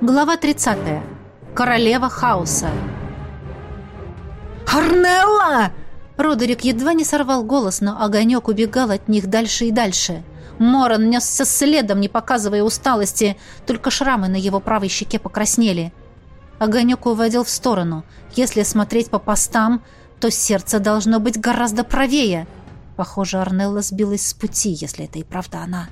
Глава 30. Королева хаоса. «Арнелла!» Родерик едва не сорвал голос, но огонек убегал от них дальше и дальше. Моран несся следом, не показывая усталости, только шрамы на его правой щеке покраснели. Огонек уводил в сторону. Если смотреть по постам, то сердце должно быть гораздо правее. Похоже, Арнелла сбилась с пути, если это и правда она.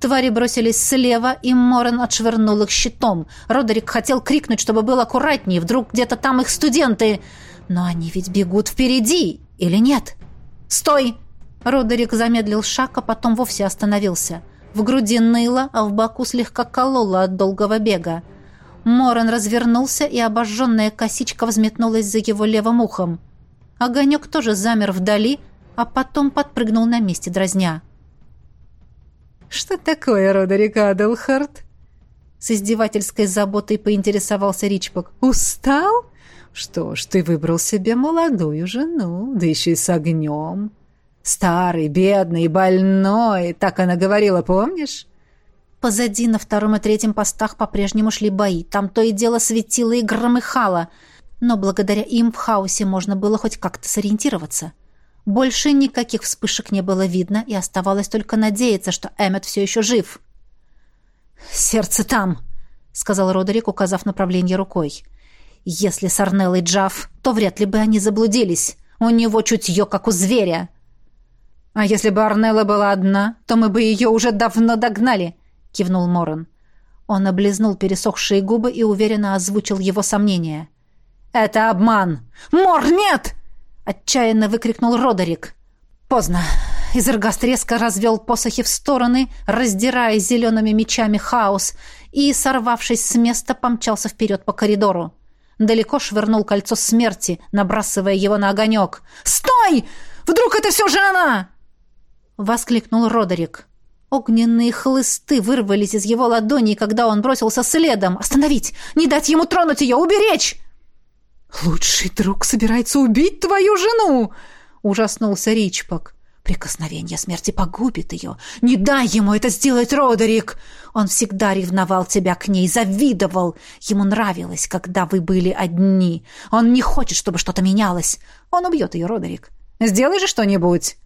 Твари бросились слева, и Морен отшвырнул их щитом. Родерик хотел крикнуть, чтобы был аккуратнее, вдруг где-то там их студенты. Но они ведь бегут впереди, или нет? «Стой!» Родерик замедлил шаг, а потом вовсе остановился. В груди ныло, а в боку слегка кололо от долгого бега. Морен развернулся, и обожженная косичка взметнулась за его левым ухом. Огонек тоже замер вдали, а потом подпрыгнул на месте дразня. «Что такое, Родерик Адлхарт?» С издевательской заботой поинтересовался Ричпок. «Устал? Что ж, ты выбрал себе молодую жену, да еще и с огнем. Старый, бедный, больной, так она говорила, помнишь?» Позади на втором и третьем постах по-прежнему шли бои. Там то и дело светило и громыхало. Но благодаря им в хаосе можно было хоть как-то сориентироваться. Больше никаких вспышек не было видно, и оставалось только надеяться, что Эммет все еще жив. «Сердце там!» — сказал Родерик, указав направление рукой. «Если с Арнеллой Джав, то вряд ли бы они заблудились. У него чутье, как у зверя». «А если бы Арнелла была одна, то мы бы ее уже давно догнали», — кивнул Моран. Он облизнул пересохшие губы и уверенно озвучил его сомнения. «Это обман! Мор, нет!» Отчаянно выкрикнул Родерик. Поздно. Изергаст резко развел посохи в стороны, раздирая зелеными мечами хаос, и, сорвавшись с места, помчался вперед по коридору. Далеко швырнул кольцо смерти, набрасывая его на огонек. «Стой! Вдруг это все же она!» Воскликнул Родерик. Огненные хлысты вырвались из его ладоней, когда он бросился следом. «Остановить! Не дать ему тронуть ее! Уберечь!» «Лучший друг собирается убить твою жену!» — ужаснулся Ричпок. «Прикосновение смерти погубит ее. Не дай ему это сделать, Родерик! Он всегда ревновал тебя к ней, завидовал. Ему нравилось, когда вы были одни. Он не хочет, чтобы что-то менялось. Он убьет ее, Родерик. Сделай же что-нибудь!»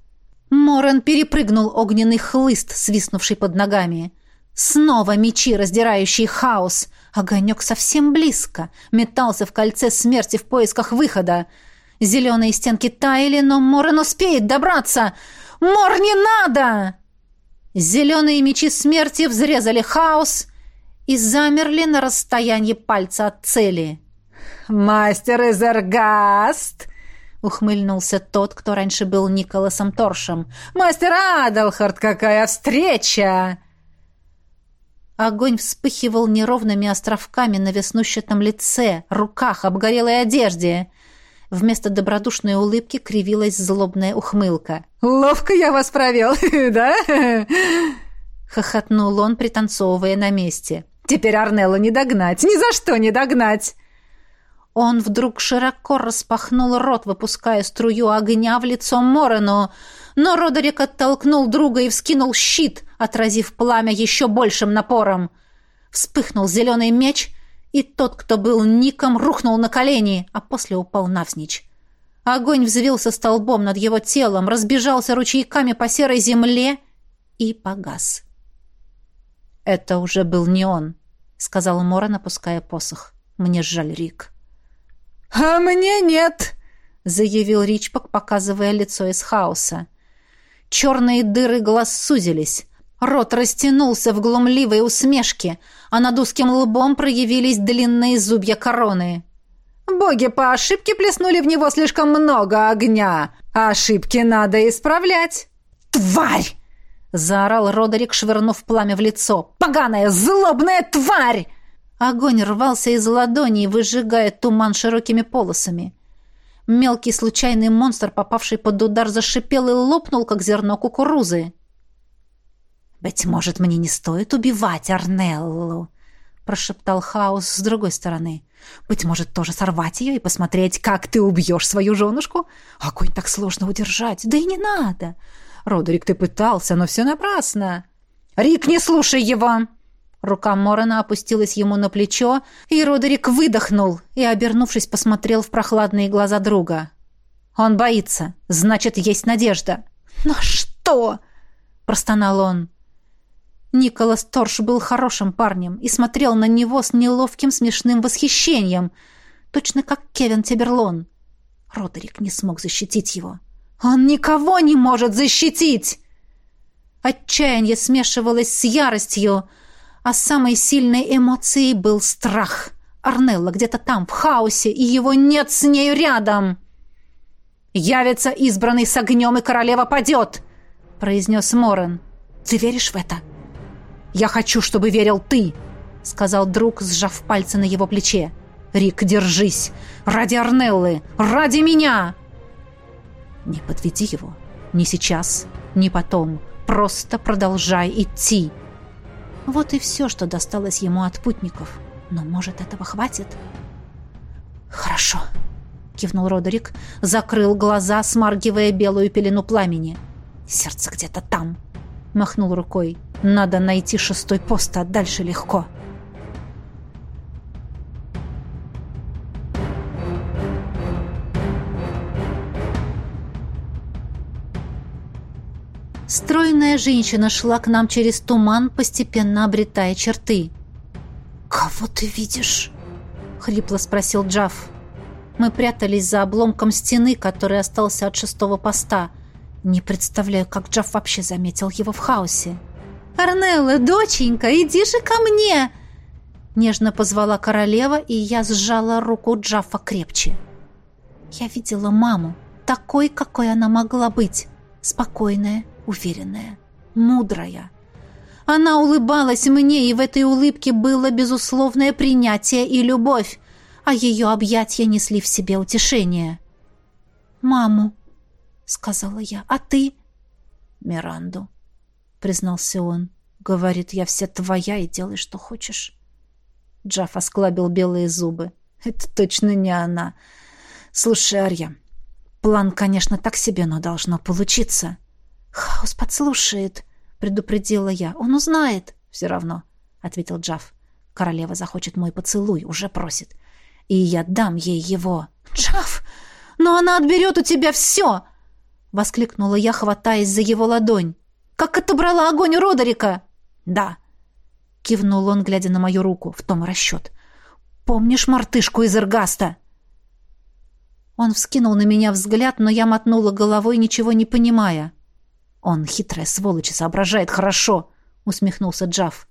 Морен перепрыгнул огненный хлыст, свистнувший под ногами. Снова мечи, раздирающие хаос. Огонек совсем близко. Метался в кольце смерти в поисках выхода. Зеленые стенки таяли, но Морен успеет добраться. «Мор, не надо!» Зеленые мечи смерти взрезали хаос и замерли на расстоянии пальца от цели. «Мастер Изергаст!» — ухмыльнулся тот, кто раньше был Николасом Торшем. «Мастер Адалхард, какая встреча!» Огонь вспыхивал неровными островками на веснущатом лице, руках, обгорелой одежде. Вместо добродушной улыбки кривилась злобная ухмылка. «Ловко я вас провел, да?» Хохотнул он, пританцовывая на месте. «Теперь Арнелла не догнать, ни за что не догнать!» Он вдруг широко распахнул рот, выпуская струю огня в лицо Морену, но Родерик оттолкнул друга и вскинул щит, отразив пламя еще большим напором. Вспыхнул зеленый меч, и тот, кто был Ником, рухнул на колени, а после упал навзничь. Огонь взвился столбом над его телом, разбежался ручейками по серой земле и погас. «Это уже был не он», — сказал Моран, опуская посох. «Мне жаль, Рик». «А мне нет», — заявил Ричпок, показывая лицо из хаоса. Черные дыры глаз сузились. Рот растянулся в глумливой усмешке, а над узким лбом проявились длинные зубья короны. «Боги по ошибке плеснули в него слишком много огня. Ошибки надо исправлять». «Тварь!» — заорал Родерик, швырнув пламя в лицо. «Поганая, злобная тварь!» Огонь рвался из ладоней, выжигая туман широкими полосами. Мелкий случайный монстр, попавший под удар, зашипел и лопнул, как зерно кукурузы. «Быть может, мне не стоит убивать Арнеллу», — прошептал Хаос с другой стороны. «Быть может, тоже сорвать ее и посмотреть, как ты убьешь свою женушку? Огонь так сложно удержать, да и не надо. Родерик, ты пытался, но все напрасно». «Рик, не слушай его!» — Рука Морона опустилась ему на плечо, и Родерик выдохнул и, обернувшись, посмотрел в прохладные глаза друга. «Он боится. Значит, есть надежда». «На что?» — простонал он. Николас Торш был хорошим парнем и смотрел на него с неловким смешным восхищением, точно как Кевин Тиберлон. Родерик не смог защитить его. «Он никого не может защитить!» Отчаяние смешивалось с яростью, а самой сильной эмоцией был страх. Арнелла где-то там, в хаосе, и его нет с нею рядом. «Явится избранный с огнем, и королева падет!» — произнес Морен. «Ты веришь в это?» «Я хочу, чтобы верил ты!» — сказал друг, сжав пальцы на его плече. «Рик, держись! Ради Арнеллы! Ради меня!» «Не подведи его. Ни сейчас, ни потом. Просто продолжай идти!» Вот и все, что досталось ему от путников. Но, может, этого хватит? «Хорошо», — кивнул Родерик, закрыл глаза, смаргивая белую пелену пламени. «Сердце где-то там», — махнул рукой. «Надо найти шестой пост, а дальше легко». Стройная женщина шла к нам через туман, постепенно обретая черты. «Кого ты видишь?» — хрипло спросил Джаф. Мы прятались за обломком стены, который остался от шестого поста. Не представляю, как Джаф вообще заметил его в хаосе. «Арнелла, доченька, иди же ко мне!» Нежно позвала королева, и я сжала руку Джафа крепче. Я видела маму, такой, какой она могла быть. Спокойная, уверенная, мудрая. Она улыбалась мне, и в этой улыбке было безусловное принятие и любовь, а ее объятия несли в себе утешение. «Маму», — сказала я, — «а ты?» «Миранду», — признался он. «Говорит, я вся твоя и делай, что хочешь». Джаф осклабил белые зубы. «Это точно не она. Слушай, Арья, план, конечно, так себе, но должно получиться». «Хаос подслушает», — предупредила я. «Он узнает». «Все равно», — ответил Джаф. «Королева захочет мой поцелуй, уже просит. И я дам ей его». «Джаф, но она отберет у тебя все!» — воскликнула я, хватаясь за его ладонь. «Как отобрала огонь у Родерика!» «Да», — кивнул он, глядя на мою руку. «В том расчет. Помнишь мартышку из Эргаста?» Он вскинул на меня взгляд, но я мотнула головой, ничего не понимая. «Он, хитрая сволочь, соображает хорошо», — усмехнулся Джаф.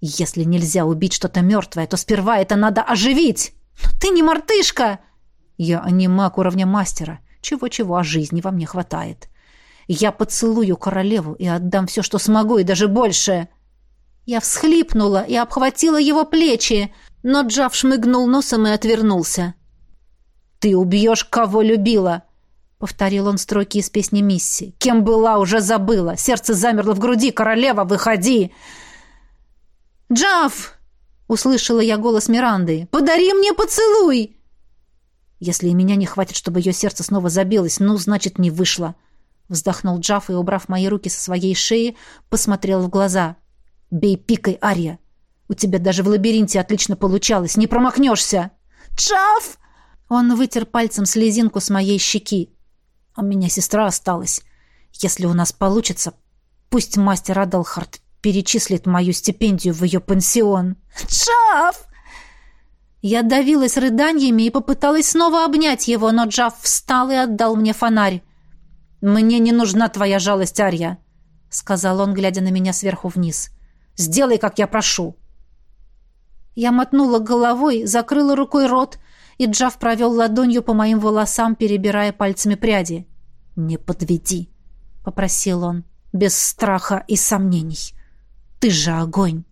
«Если нельзя убить что-то мертвое, то сперва это надо оживить!» «Но ты не мартышка!» «Я не маг уровня мастера. Чего-чего, а жизни во мне хватает. Я поцелую королеву и отдам все, что смогу, и даже больше!» Я всхлипнула и обхватила его плечи, но Джав шмыгнул носом и отвернулся. «Ты убьешь, кого любила!» Повторил он строки из песни Мисси. «Кем была, уже забыла. Сердце замерло в груди. Королева, выходи!» «Джаф!» — услышала я голос Миранды. «Подари мне поцелуй!» «Если и меня не хватит, чтобы ее сердце снова забилось, ну, значит, не вышло!» Вздохнул Джаф и, убрав мои руки со своей шеи, посмотрел в глаза. «Бей пикой, Ария! У тебя даже в лабиринте отлично получалось. Не промахнешься!» «Джаф!» Он вытер пальцем слезинку с моей щеки. У меня сестра осталась. Если у нас получится, пусть мастер Адалхарт перечислит мою стипендию в ее пансион. Джав! Я давилась рыданиями и попыталась снова обнять его, но Джав встал и отдал мне фонарь. «Мне не нужна твоя жалость, Арья», — сказал он, глядя на меня сверху вниз. «Сделай, как я прошу». Я мотнула головой, закрыла рукой рот и Джав провел ладонью по моим волосам, перебирая пальцами пряди. «Не подведи», — попросил он, — «без страха и сомнений. Ты же огонь».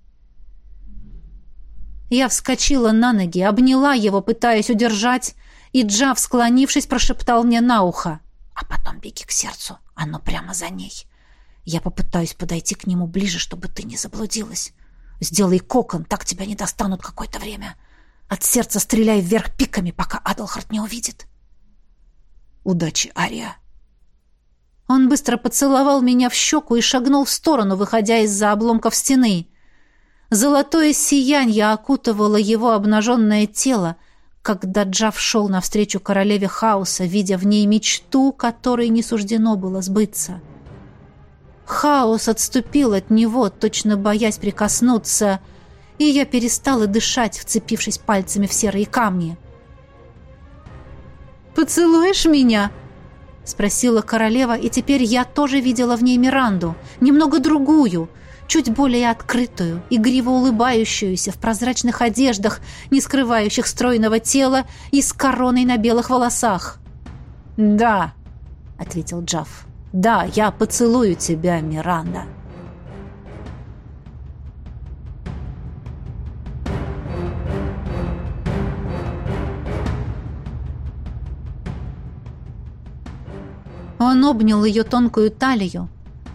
Я вскочила на ноги, обняла его, пытаясь удержать, и Джав, склонившись, прошептал мне на ухо. «А потом беги к сердцу, оно прямо за ней. Я попытаюсь подойти к нему ближе, чтобы ты не заблудилась. Сделай кокон, так тебя не достанут какое-то время. От сердца стреляй вверх пиками, пока Адалхард не увидит. Удачи, Ария. Он быстро поцеловал меня в щеку и шагнул в сторону, выходя из-за обломков стены. Золотое сияние окутывало его обнаженное тело, когда Джав шел навстречу королеве хаоса, видя в ней мечту, которой не суждено было сбыться. Хаос отступил от него, точно боясь прикоснуться, и я перестала дышать, вцепившись пальцами в серые камни. «Поцелуешь меня?» — спросила королева, и теперь я тоже видела в ней Миранду, немного другую, чуть более открытую, игриво улыбающуюся в прозрачных одеждах, не скрывающих стройного тела и с короной на белых волосах. «Да», — ответил Джафф. «Да, я поцелую тебя, Миранда». Он обнял ее тонкую талию,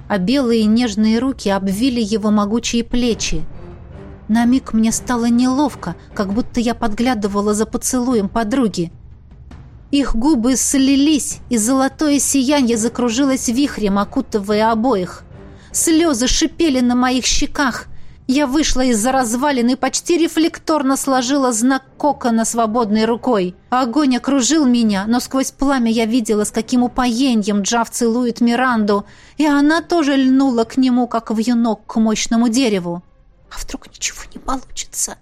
а белые нежные руки обвили его могучие плечи. На миг мне стало неловко, как будто я подглядывала за поцелуем подруги. Их губы слились, и золотое сияние закружилось вихрем, окутывая обоих. Слезы шипели на моих щеках. Я вышла из-за развалин и почти рефлекторно сложила знак кокона свободной рукой. Огонь окружил меня, но сквозь пламя я видела, с каким упоением Джав целует Миранду, и она тоже льнула к нему, как вьюнок к мощному дереву. А вдруг ничего не получится?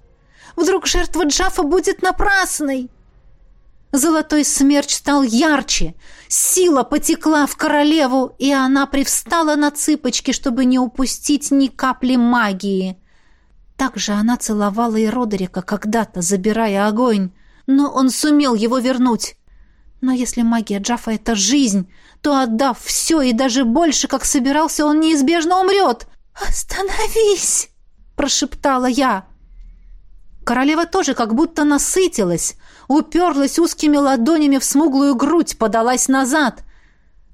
Вдруг жертва Джафа будет напрасной? Золотой смерч стал ярче. Сила потекла в королеву, и она привстала на цыпочки, чтобы не упустить ни капли магии. Так же она целовала и Родерика когда-то, забирая огонь, но он сумел его вернуть. Но если магия Джафа — это жизнь, то, отдав все и даже больше, как собирался, он неизбежно умрет. «Остановись!» — прошептала я. Королева тоже как будто насытилась, уперлась узкими ладонями в смуглую грудь, подалась назад.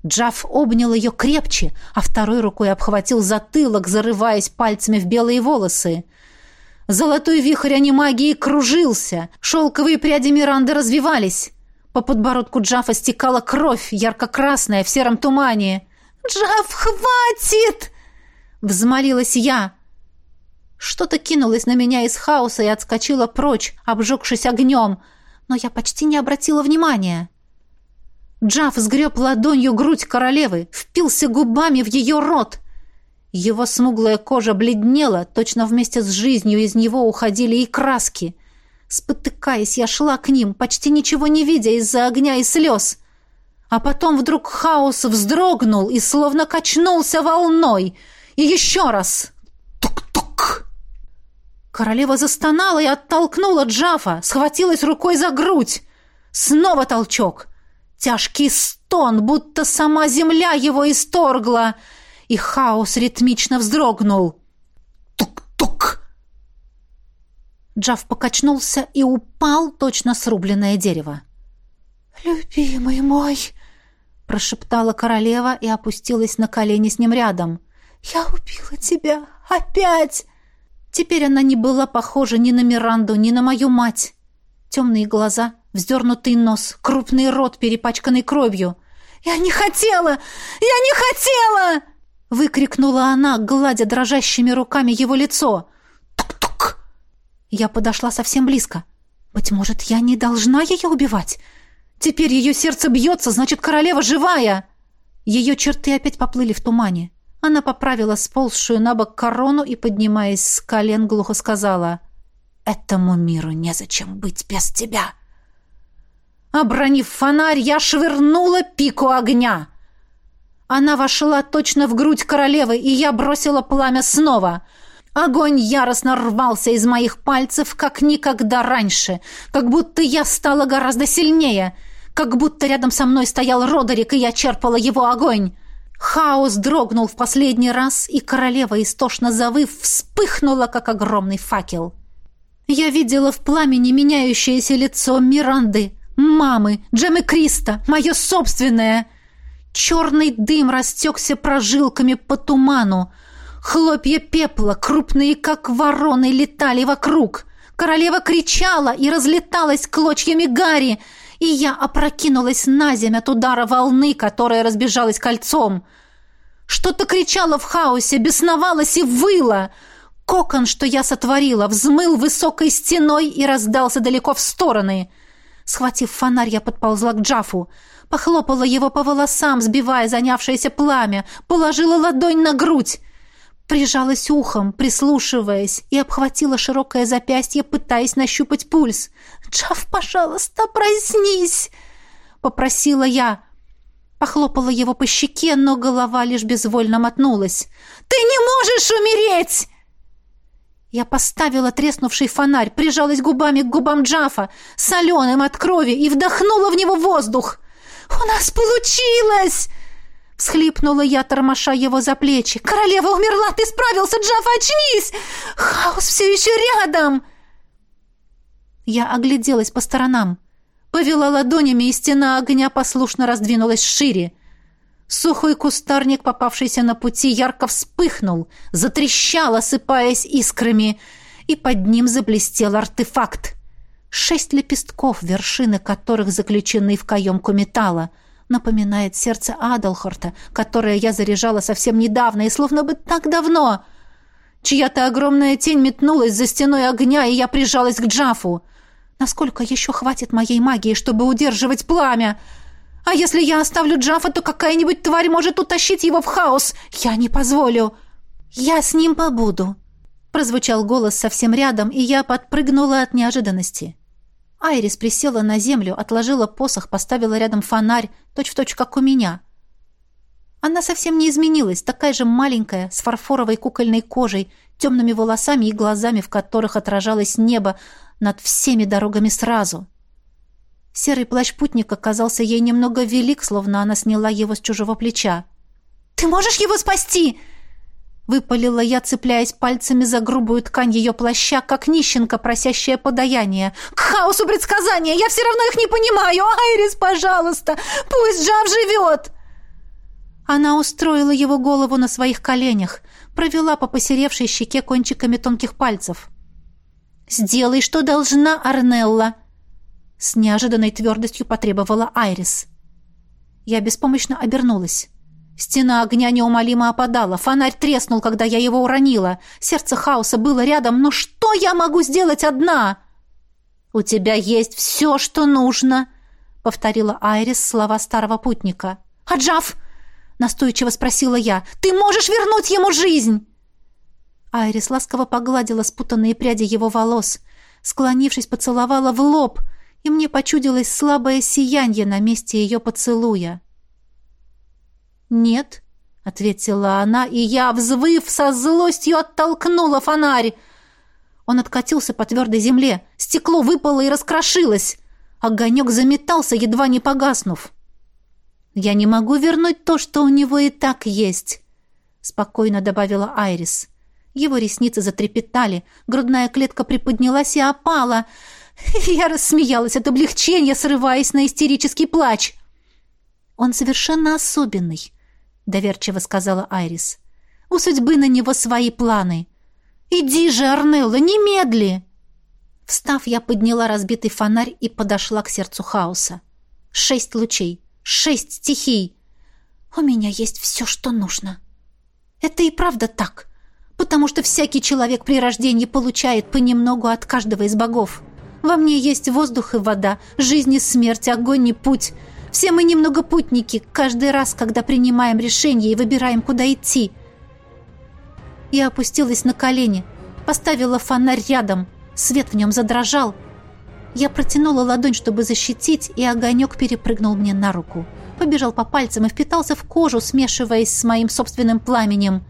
Джаф обнял ее крепче, а второй рукой обхватил затылок, зарываясь пальцами в белые волосы. Золотой вихрь анимагии кружился, шелковые пряди Миранды развивались. По подбородку Джафа стекала кровь, ярко-красная, в сером тумане. «Джаф, хватит!» — взмолилась я. Что-то кинулось на меня из хаоса и отскочило прочь, обжегшись огнем — но я почти не обратила внимания. Джав сгреб ладонью грудь королевы, впился губами в ее рот. Его смуглая кожа бледнела, точно вместе с жизнью из него уходили и краски. Спотыкаясь, я шла к ним, почти ничего не видя из-за огня и слез. А потом вдруг хаос вздрогнул и словно качнулся волной. И еще раз. Королева застонала и оттолкнула Джафа, схватилась рукой за грудь. Снова толчок. Тяжкий стон, будто сама земля его исторгла, и хаос ритмично вздрогнул. Тук-тук! Джаф покачнулся и упал, точно срубленное дерево. «Любимый мой!» — прошептала королева и опустилась на колени с ним рядом. «Я убила тебя! Опять!» Теперь она не была похожа ни на Миранду, ни на мою мать. Темные глаза, вздернутый нос, крупный рот, перепачканный кровью. «Я не хотела! Я не хотела!» выкрикнула она, гладя дрожащими руками его лицо. «Тук-тук!» Я подошла совсем близко. «Быть может, я не должна ее убивать? Теперь ее сердце бьется, значит, королева живая!» Ее черты опять поплыли в тумане. Она поправила сползшую на бок корону и, поднимаясь с колен, глухо сказала «Этому миру незачем быть без тебя». Обронив фонарь, я швырнула пику огня. Она вошла точно в грудь королевы, и я бросила пламя снова. Огонь яростно рвался из моих пальцев, как никогда раньше, как будто я стала гораздо сильнее, как будто рядом со мной стоял Родерик, и я черпала его огонь. Хаос дрогнул в последний раз, и королева, истошно завыв, вспыхнула, как огромный факел. Я видела в пламени меняющееся лицо Миранды, мамы, Джемы Криста, мое собственное. Черный дым растекся прожилками по туману. Хлопья пепла, крупные, как вороны, летали вокруг. Королева кричала и разлеталась клочьями гари, и я опрокинулась на земь от удара волны, которая разбежалась кольцом. Что-то кричало в хаосе, бесновалось и выло. Кокон, что я сотворила, взмыл высокой стеной и раздался далеко в стороны. Схватив фонарь, я подползла к Джафу. Похлопала его по волосам, сбивая занявшееся пламя, положила ладонь на грудь. Прижалась ухом, прислушиваясь, и обхватила широкое запястье, пытаясь нащупать пульс. «Джаф, пожалуйста, проснись!» — попросила я. Похлопала его по щеке, но голова лишь безвольно мотнулась. «Ты не можешь умереть!» Я поставила треснувший фонарь, прижалась губами к губам Джафа, соленым от крови, и вдохнула в него воздух. «У нас получилось!» Всхлипнула я, тормоша его за плечи. «Королева умерла! Ты справился, Джаф! Очнись! Хаос все еще рядом!» Я огляделась по сторонам. Повела ладонями, и стена огня послушно раздвинулась шире. Сухой кустарник, попавшийся на пути, ярко вспыхнул, затрещал, осыпаясь искрами, и под ним заблестел артефакт. Шесть лепестков, вершины которых заключены в каемку металла. Напоминает сердце Адалхорта, которое я заряжала совсем недавно и словно бы так давно. Чья-то огромная тень метнулась за стеной огня, и я прижалась к Джафу. Насколько еще хватит моей магии, чтобы удерживать пламя? — а если я оставлю Джафа, то какая-нибудь тварь может утащить его в хаос. Я не позволю. Я с ним побуду. Прозвучал голос совсем рядом, и я подпрыгнула от неожиданности. Айрис присела на землю, отложила посох, поставила рядом фонарь, точь-в-точь, точь, как у меня. Она совсем не изменилась, такая же маленькая, с фарфоровой кукольной кожей, темными волосами и глазами, в которых отражалось небо над всеми дорогами сразу. Серый плащ путника казался ей немного велик, словно она сняла его с чужого плеча. «Ты можешь его спасти?» Выпалила я, цепляясь пальцами за грубую ткань ее плаща, как нищенка, просящая подаяние. «К хаосу предсказания! Я все равно их не понимаю! Айрис, пожалуйста! Пусть Джав живет!» Она устроила его голову на своих коленях, провела по посеревшей щеке кончиками тонких пальцев. «Сделай, что должна, Арнелла!» С неожиданной твердостью потребовала Айрис. Я беспомощно обернулась. Стена огня неумолимо опадала. Фонарь треснул, когда я его уронила. Сердце хаоса было рядом. Но что я могу сделать одна? «У тебя есть все, что нужно», — повторила Айрис слова старого путника. «Аджав!» — настойчиво спросила я. «Ты можешь вернуть ему жизнь?» Айрис ласково погладила спутанные пряди его волос. Склонившись, поцеловала в лоб — и мне почудилось слабое сияние на месте ее поцелуя. «Нет», — ответила она, и я, взвыв, со злостью оттолкнула фонарь. Он откатился по твердой земле, стекло выпало и раскрошилось. Огонек заметался, едва не погаснув. «Я не могу вернуть то, что у него и так есть», — спокойно добавила Айрис. Его ресницы затрепетали, грудная клетка приподнялась и опала — Я рассмеялась от облегчения, срываясь на истерический плач. «Он совершенно особенный», — доверчиво сказала Айрис. «У судьбы на него свои планы. Иди же, Арнелла, немедли!» Встав, я подняла разбитый фонарь и подошла к сердцу хаоса. Шесть лучей, шесть стихий. У меня есть все, что нужно. Это и правда так, потому что всякий человек при рождении получает понемногу от каждого из богов. Во мне есть воздух и вода, жизнь и смерть, огонь и путь. Все мы немного путники, каждый раз, когда принимаем решение и выбираем, куда идти. Я опустилась на колени, поставила фонарь рядом, свет в нем задрожал. Я протянула ладонь, чтобы защитить, и огонек перепрыгнул мне на руку. Побежал по пальцам и впитался в кожу, смешиваясь с моим собственным пламенем.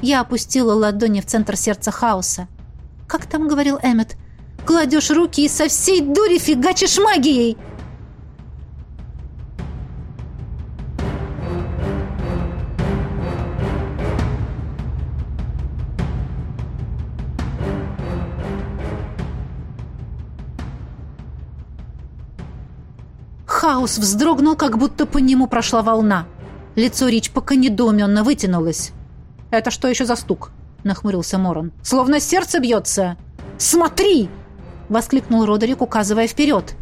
Я опустила ладони в центр сердца хаоса. Как там говорил Эммет? кладешь руки и со всей дури фигачишь магией!» Хаос вздрогнул, как будто по нему прошла волна. Лицо Ричпока недоуменно вытянулось. «Это что еще за стук?» — нахмурился Морон. «Словно сердце бьется!» «Смотри!» — воскликнул Родерик, указывая вперед.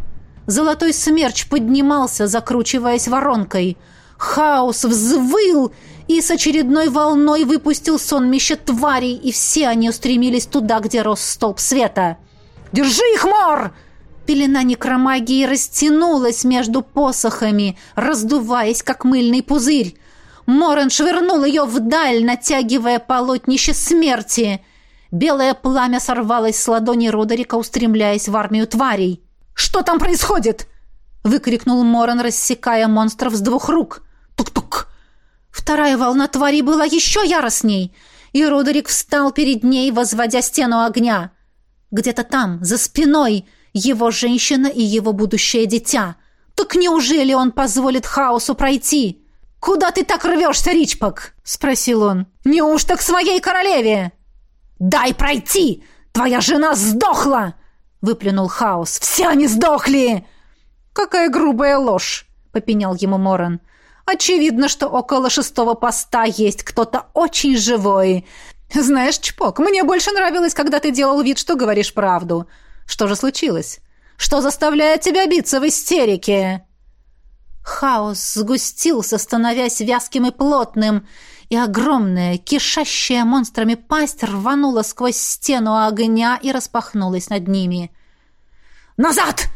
Золотой смерч поднимался, закручиваясь воронкой. Хаос взвыл и с очередной волной выпустил сонмище тварей, и все они устремились туда, где рос столб света. «Держи их, Мор!» Пелена некромагии растянулась между посохами, раздуваясь, как мыльный пузырь. Морен швырнул ее вдаль, натягивая полотнище смерти. Белое пламя сорвалось с ладони Родерика, устремляясь в армию тварей. «Что там происходит?» — выкрикнул Морен, рассекая монстров с двух рук. «Тук-тук!» Вторая волна тварей была еще яростней, и Родерик встал перед ней, возводя стену огня. Где-то там, за спиной, его женщина и его будущее дитя. Так неужели он позволит хаосу пройти? «Куда ты так рвешься, Ричпок?» — спросил он. «Неужто к своей королеве?» «Дай пройти! Твоя жена сдохла!» — выплюнул хаос. «Все они сдохли!» «Какая грубая ложь!» — попенял ему Моран. «Очевидно, что около шестого поста есть кто-то очень живой. Знаешь, Чпок, мне больше нравилось, когда ты делал вид, что говоришь правду. Что же случилось? Что заставляет тебя биться в истерике?» Хаос сгустился, становясь вязким и плотным, и огромная, кишащая монстрами пасть рванула сквозь стену огня и распахнулась над ними. «Назад!» —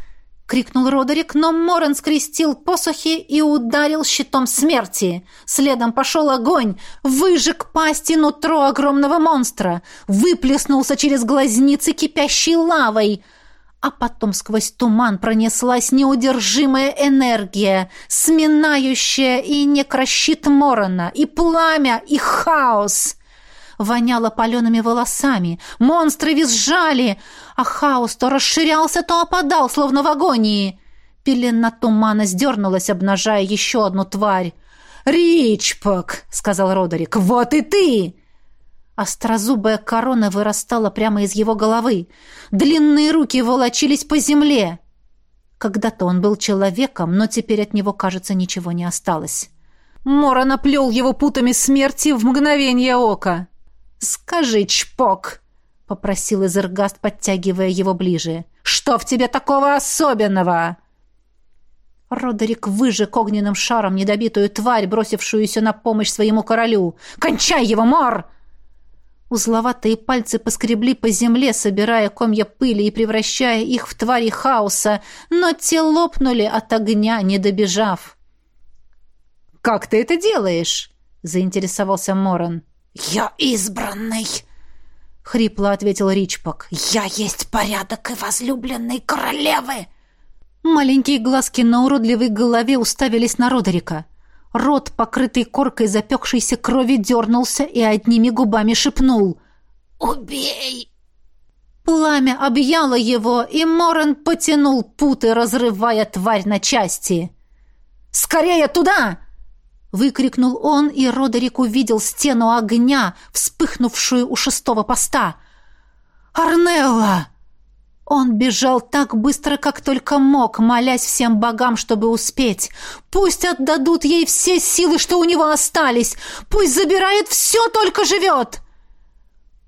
крикнул Родерик, но Морен скрестил посохи и ударил щитом смерти. Следом пошел огонь, выжег пасть и нутро огромного монстра, выплеснулся через глазницы кипящей лавой — а потом сквозь туман пронеслась неудержимая энергия, сминающая и некрощит Морона, и пламя, и хаос. Воняло палеными волосами, монстры визжали, а хаос то расширялся, то опадал, словно в агонии. Пелена тумана сдернулась, обнажая еще одну тварь. «Ричпок!» — сказал Родерик. «Вот и ты!» Острозубая корона вырастала прямо из его головы. Длинные руки волочились по земле. Когда-то он был человеком, но теперь от него, кажется, ничего не осталось. Мора наплел его путами смерти в мгновение ока. «Скажи, чпок!» — попросил Изергаст, подтягивая его ближе. «Что в тебе такого особенного?» Родерик выжег огненным шаром недобитую тварь, бросившуюся на помощь своему королю. «Кончай его, Мор!» Узловатые пальцы поскребли по земле, собирая комья пыли и превращая их в твари хаоса, но те лопнули от огня, не добежав. «Как ты это делаешь?» — заинтересовался Моран. «Я избранный!» — хрипло ответил Ричпок. «Я есть порядок и возлюбленной королевы!» Маленькие глазки на уродливой голове уставились на Родерика. Рот, покрытый коркой запекшейся крови, дернулся и одними губами шепнул «Убей!». Пламя объяло его, и Морен потянул путы, разрывая тварь на части. «Скорее туда!» — выкрикнул он, и Родерик увидел стену огня, вспыхнувшую у шестого поста. «Арнелла!» Он бежал так быстро, как только мог, молясь всем богам, чтобы успеть. Пусть отдадут ей все силы, что у него остались. Пусть забирает все, только живет.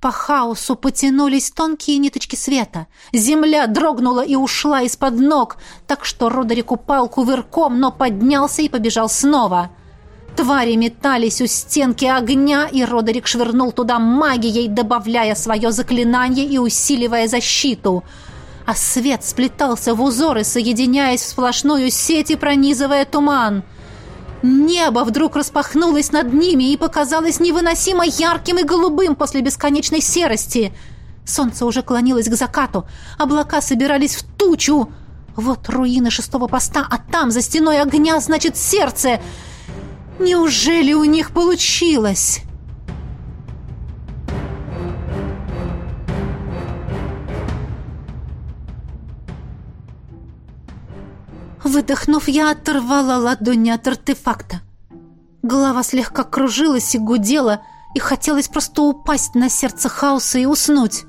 По хаосу потянулись тонкие ниточки света. Земля дрогнула и ушла из-под ног, так что Родерик упал кувырком, но поднялся и побежал снова. Твари метались у стенки огня, и Родерик швырнул туда магией, добавляя свое заклинание и усиливая защиту — а свет сплетался в узоры, соединяясь в сплошную сеть и пронизывая туман. Небо вдруг распахнулось над ними и показалось невыносимо ярким и голубым после бесконечной серости. Солнце уже клонилось к закату, облака собирались в тучу. Вот руины шестого поста, а там, за стеной огня, значит, сердце. Неужели у них получилось?» Выдохнув, я оторвала ладони от артефакта. Голова слегка кружилась и гудела, и хотелось просто упасть на сердце хаоса и уснуть.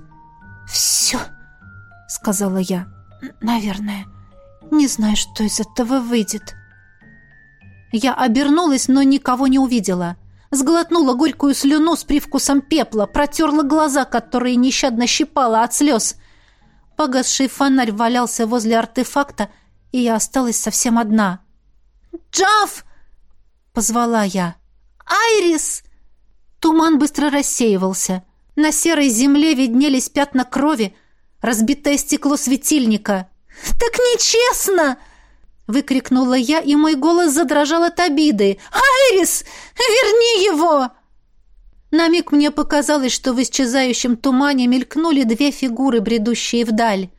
«Все», — сказала я, — «наверное. Не знаю, что из этого выйдет». Я обернулась, но никого не увидела. Сглотнула горькую слюну с привкусом пепла, протерла глаза, которые нещадно щипала от слез. Погасший фонарь валялся возле артефакта — и я осталась совсем одна. «Джав!» позвала я. «Айрис!» Туман быстро рассеивался. На серой земле виднелись пятна крови, разбитое стекло светильника. «Так нечестно!» — выкрикнула я, и мой голос задрожал от обиды. «Айрис, верни его!» На миг мне показалось, что в исчезающем тумане мелькнули две фигуры, бредущие вдаль.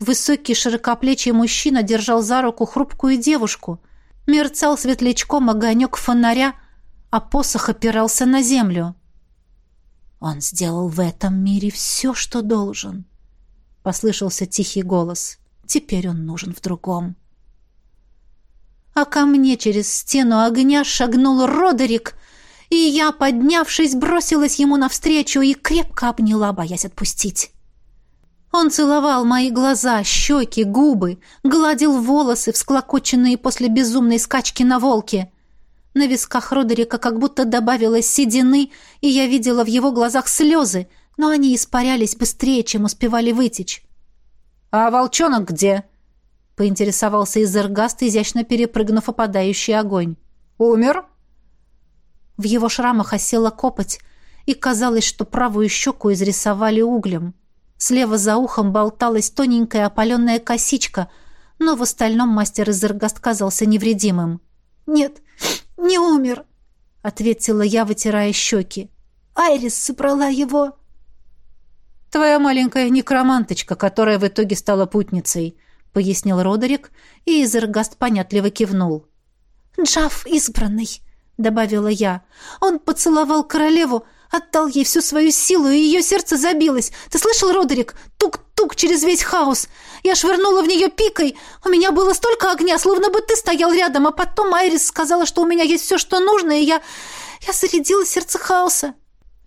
Высокий широкоплечий мужчина держал за руку хрупкую девушку. Мерцал светлячком огонек фонаря, а посох опирался на землю. «Он сделал в этом мире все, что должен», — послышался тихий голос. «Теперь он нужен в другом» а ко мне через стену огня шагнул Родерик, и я, поднявшись, бросилась ему навстречу и крепко обняла, боясь отпустить. Он целовал мои глаза, щеки, губы, гладил волосы, всклокоченные после безумной скачки на волке. На висках Родерика как будто добавилось седины, и я видела в его глазах слезы, но они испарялись быстрее, чем успевали вытечь. «А волчонок где?» Поинтересовался Изергаст, изящно перепрыгнув опадающий огонь. «Умер?» В его шрамах осела копоть, и казалось, что правую щеку изрисовали углем. Слева за ухом болталась тоненькая опаленная косичка, но в остальном мастер Изергаст казался невредимым. «Нет, не умер», — ответила я, вытирая щеки. «Айрис собрала его». «Твоя маленькая некроманточка, которая в итоге стала путницей», — пояснил Родерик, и Изергаст понятливо кивнул. «Джав избранный», — добавила я. «Он поцеловал королеву, отдал ей всю свою силу, и ее сердце забилось. Ты слышал, Родерик? Тук-тук через весь хаос. Я швырнула в нее пикой. У меня было столько огня, словно бы ты стоял рядом, а потом Айрис сказала, что у меня есть все, что нужно, и я... я зарядила сердце хаоса».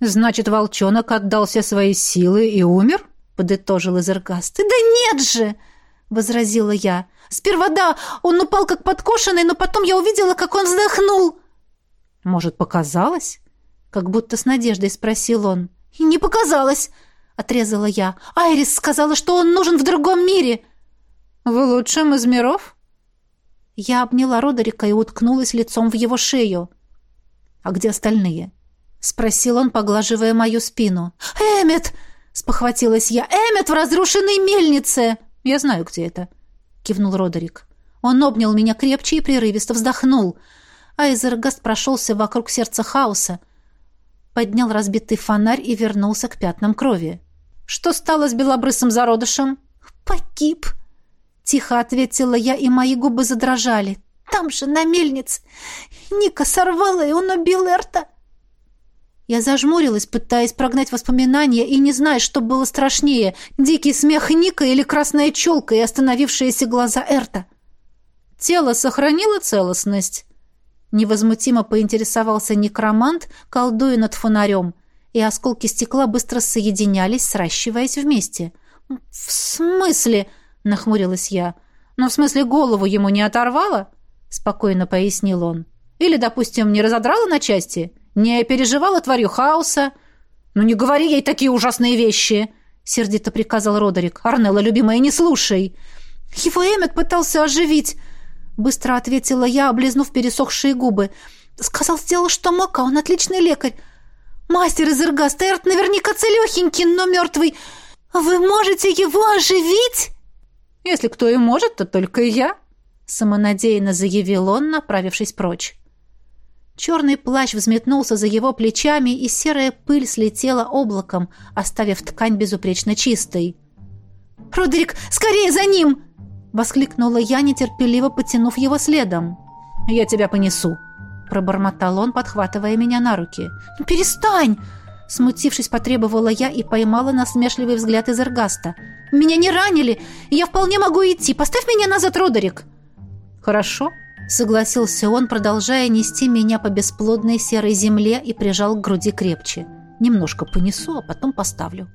«Значит, волчонок отдал все свои силы и умер?» — подытожил Изергаст. «Да нет же!» Возразила я. «Сперва да, он упал как подкошенный, но потом я увидела, как он вздохнул». «Может, показалось?» Как будто с надеждой спросил он. «И не показалось!» — отрезала я. «Айрис сказала, что он нужен в другом мире!» «В лучшем из миров?» Я обняла Родерика и уткнулась лицом в его шею. «А где остальные?» — спросил он, поглаживая мою спину. «Эммет!» — спохватилась я. «Эммет в разрушенной мельнице!» «Я знаю, где это», — кивнул Родерик. Он обнял меня крепче и прерывисто вздохнул. Айзергаст прошелся вокруг сердца хаоса, поднял разбитый фонарь и вернулся к пятнам крови. «Что стало с белобрысым зародышем?» «Погиб», — тихо ответила я, и мои губы задрожали. «Там же, на мельнице. Ника сорвала, и он убил Эрта». Я зажмурилась, пытаясь прогнать воспоминания, и не зная, что было страшнее — дикий смех Ника или красная челка и остановившиеся глаза Эрта. Тело сохранило целостность. Невозмутимо поинтересовался некромант, колдуя над фонарем, и осколки стекла быстро соединялись, сращиваясь вместе. «В смысле?» — нахмурилась я. «Ну, в смысле, голову ему не оторвало?» — спокойно пояснил он. «Или, допустим, не разодрало на части?» Не переживала тварью хаоса? Ну не говори ей такие ужасные вещи, сердито приказал Родерик. Арнелла, любимая, не слушай. Его Эммет пытался оживить, быстро ответила я, облизнув пересохшие губы. Сказал, сделал, что мог, а он отличный лекарь. Мастер из Иргаста, Эрт наверняка целехенький, но мертвый. Вы можете его оживить? Если кто и может, то только я, самонадеянно заявил он, направившись прочь. Черный плащ взметнулся за его плечами, и серая пыль слетела облаком, оставив ткань безупречно чистой. «Родерик, скорее за ним!» — воскликнула я, нетерпеливо потянув его следом. «Я тебя понесу», — пробормотал он, подхватывая меня на руки. «Ну, «Перестань!» — смутившись, потребовала я и поймала насмешливый взгляд из Эргаста. «Меня не ранили, я вполне могу идти. Поставь меня назад, Родерик!» «Хорошо», Согласился он, продолжая нести меня по бесплодной серой земле и прижал к груди крепче. Немножко понесу, а потом поставлю.